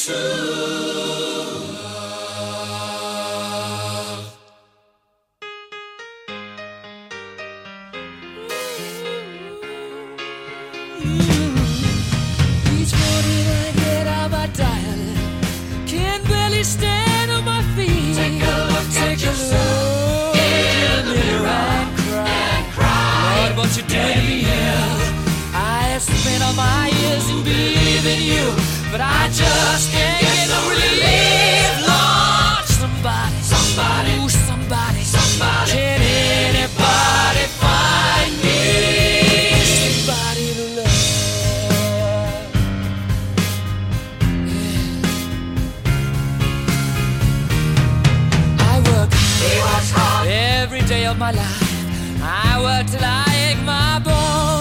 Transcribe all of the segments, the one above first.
soon. But I just can't get no relief, Lord. Somebody, somebody, ooh, somebody, somebody. Can anybody find me? Somebody to love. I work. He works hard every day of my life. I work till I ache my bones.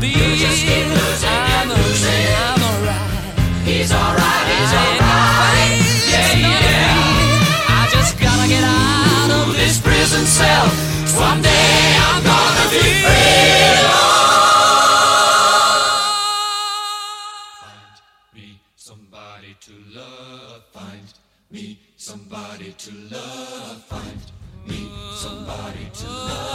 Believe. I'm losing. I'm alright. He's alright. He's alright. Yeah, yeah. I just gotta get out of this prison cell. One day I'm gonna be free. Find me somebody to love. Find me somebody to love. Find me somebody to love.